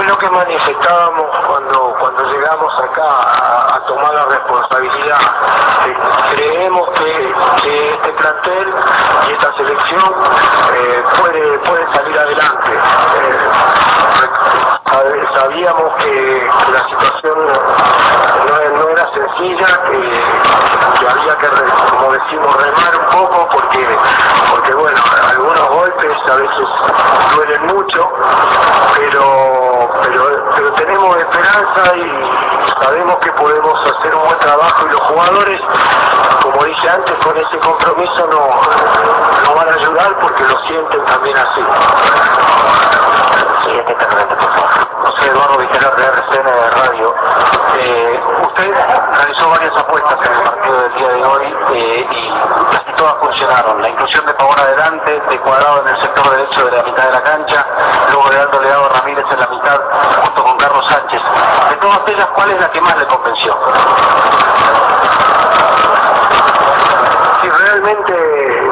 Es lo que manifestábamos cuando, cuando llegamos acá a, tomar la responsabilidad. Creemos que, este plantel y esta selección eh, puede, puede salir adelante. Eh, sabíamos que la situación no, era sencilla, que, había que, como decimos, remar un poco porque, porque bueno, veces duelen mucho, pero, pero, pero tenemos esperanza y sabemos que podemos hacer un buen trabajo y los jugadores, como dije antes, con ese compromiso no, no van a ayudar porque lo sienten también así. Siguiente por favor. José Eduardo Vitelar de RCN de Radio. Eh, usted realizó varias apuestas en el partido del día de hoy eh, y La inclusión de Pavón adelante, de Cuadrado en el sector derecho de la mitad de la cancha, luego de Aldo Leado Ramírez en la mitad, junto con Carlos Sánchez. De todas ellas, ¿cuál es la que más le convenció? Si realmente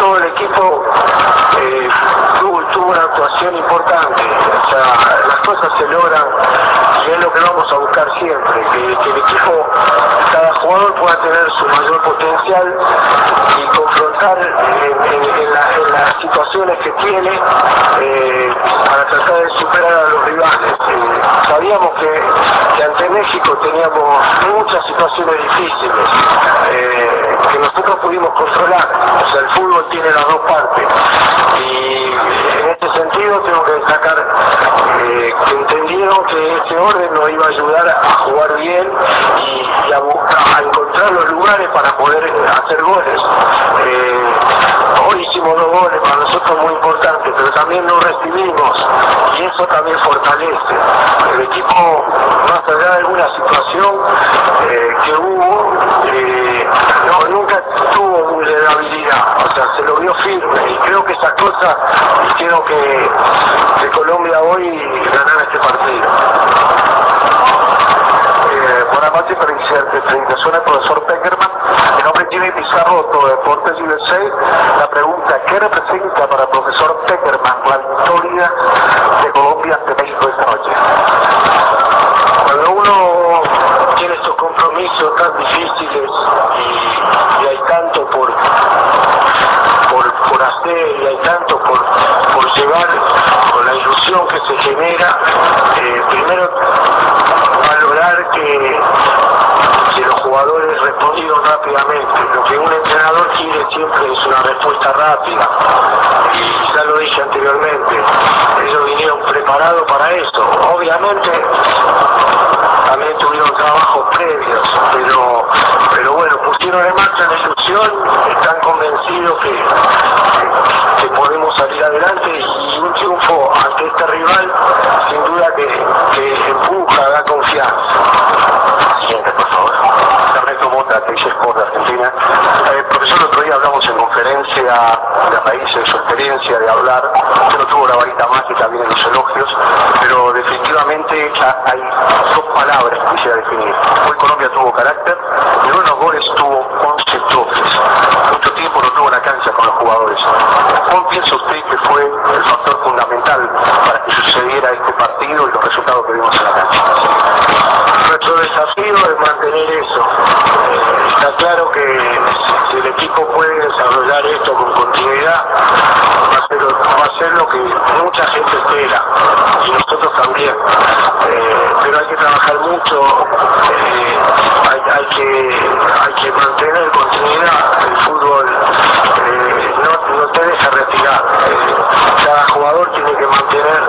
todo el equipo eh, tuvo, una actuación importante. O sea, las cosas se logran y es lo que vamos a buscar siempre, que, el equipo, jugador pueda tener su mayor potencial y confrontar en, las situaciones que tiene eh, para tratar de superar a los rivales. Eh, sabíamos que, ante México teníamos muchas situaciones difíciles que nosotros pudimos controlar. O sea, el fútbol tiene las dos partes. Y en este sentido tengo que destacar eh, que entendieron que ese orden nos iba a ayudar a jugar bien y, a, encontrar los lugares para poder hacer goles. Eh, hoy hicimos dos goles, para nosotros muy importantes, pero también no recibimos y eso también fortalece. El equipo, más allá de alguna situación eh, que hubo, no, nunca tuvo vulnerabilidad, o sea, se lo vio firme y creo que esas cosas hicieron que, que Colombia hoy ganara este partido. Eh, buenas noches, felicitaciones profesor Peckerman. Mi nombre es Jimmy Pizarro, Deportes USA. La pregunta, ¿qué representa para el profesor Peckerman la victoria de Colombia ante México esta noche? Cuando uno tiene estos compromisos tan difíciles y, y hay tanto por, por, hacer y hay tanto por, por llevar con la ilusión que se genera, eh, primero valorar que, que los jugadores respondieron rápidamente. Lo que un entrenador quiere siempre es una respuesta rápida. Y ya lo dije anteriormente, ellos vinieron preparados para eso. Obviamente también tuvieron trabajos previos, pero, pero bueno, pusieron en marcha la ilusión, están convencidos que, que, podemos salir adelante y un triunfo ante este rival sin duda que, que empuja, da confianza. Siguiente, por favor. Ernesto Mota, Sport de Argentina. Eh, profesor, el otro día hablamos en conferencia de país, experiencia, de hablar. Usted no tuvo la varita mágica, vienen los elogios, pero definitivamente hay dos palabras que quisiera definir. Hoy Colombia tuvo carácter y en unos goles tuvo 11 toques. Mucho tiempo no tuvo la cancha con los jugadores. ¿Cómo piensa usted que fue el factor fundamental para que sucediera este partido y los resultados que vimos en la cancha? Nuestro desafío es mantener eso. Eh, está claro que si el equipo puede desarrollar esto con continuidad, va a ser, va a ser lo que mucha gente espera y nosotros también. Eh, pero hay que trabajar mucho, eh, hay, hay, que, hay que mantener continuidad. El fútbol no, no te deja retirar. cada jugador tiene que mantener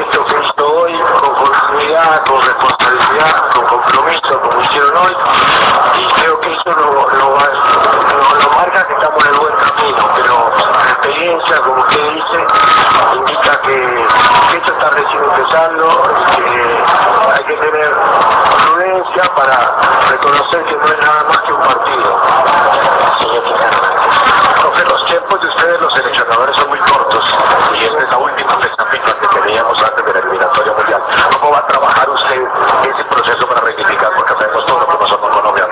esto que hizo hoy con continuidad, con responsabilidad, con compromiso, como hicieron hoy, y creo que eso lo, marca que estamos en el buen camino, pero la experiencia, como usted dice, indica que, esto está recién empezando que hay que tener prudencia para reconocer que no es nada más que un partido. Profe, los tiempos de ustedes, los seleccionadores, son muy cortos y esta es la última fecha que teníamos antes de la eliminatoria mundial. ¿Cómo va a trabajar usted ese proceso para rectificar? Porque sabemos todo lo que pasó con Colombia.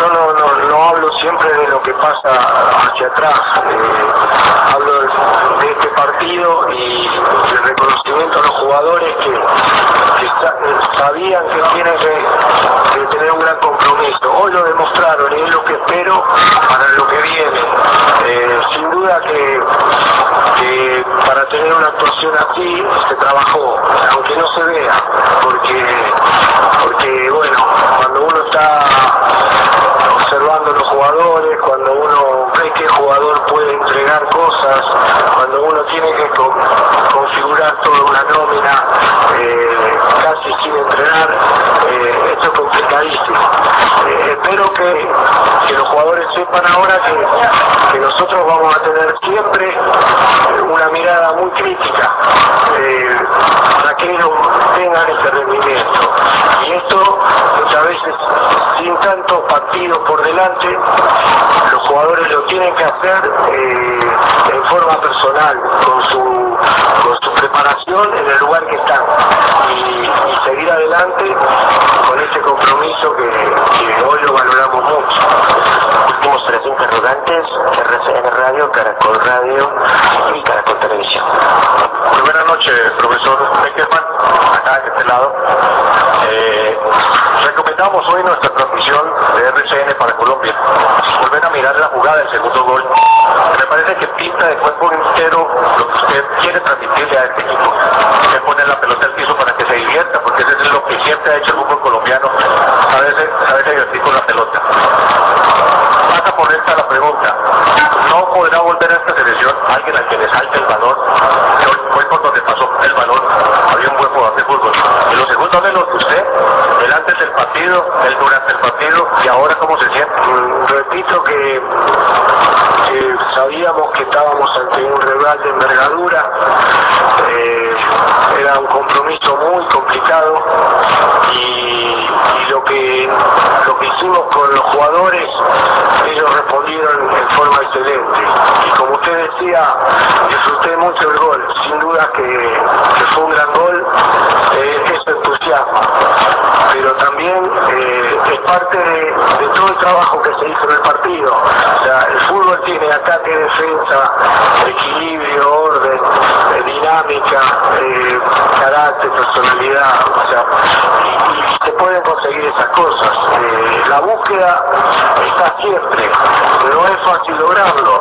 Yo no, no, no hablo siempre de lo que pasa hacia atrás. Eh, hablo de, este partido y el reconocimiento a los jugadores que, sabían que tienen que, tener un gran compromiso. Hoy lo demostraron y es lo que espero para lo que viene. Eh, sin duda que, para tener una actuación así se trabajó, aunque no se vea, porque, porque bueno, cuando uno está observando los jugadores, cuando uno ve que el jugador puede entregar cosas, cuando uno tiene que configurar toda una nómina eh, casi sin entrenar, eh, esto es complicadísimo. Eh, espero que, los jugadores sepan ahora que, que nosotros vamos a tener siempre una mirada muy crítica para que ellos tengan ese rendimiento. Y esto muchas veces sin tantos partidos por delante, los jugadores lo tienen que hacer eh, forma personal, con su, con su preparación en el lugar que están y, seguir adelante con ese compromiso que, hoy lo valoramos mucho. Últimos tres interrogantes, RCN Radio, Caracol Radio y Caracol Televisión. Muy buenas noches, profesor Beckerman, acá de este lado. Eh, recomendamos hoy nuestra transmisión de RCN para Colombia. Volver a mirar la jugada del segundo gol. Pinta de cuerpo entero lo que usted quiere transmitirle a este equipo. Que pone la pelota al piso para que se divierta, porque eso es lo que siempre ha hecho el fútbol colombiano, sabe, sabe divertir con la pelota. Pasa por esta la pregunta. ¿No podrá volver a esta selección alguien al que le salte el valor? Fue por donde pasó el valor. Había un buen jugador de fútbol. Y lo segundo de lo que usted, el antes del partido, el durante el partido y ahora cómo se siente. Mm, repito que estábamos ante un rival de envergadura. Eh, era un compromiso muy complicado y, lo que lo que hicimos con los jugadores ellos respondieron en forma excelente y como usted decía disfruté mucho el gol. Sin duda que, fue un gran gol eh, es entusiasmo. Pero también eh, es parte de, todo el trabajo que se hizo en el partido. El fútbol tiene ataque defensa equilibrio orden eh, dinámica carácter personalidad o sea y, se pueden conseguir esas cosas. La búsqueda está siempre no es fácil lograrlo.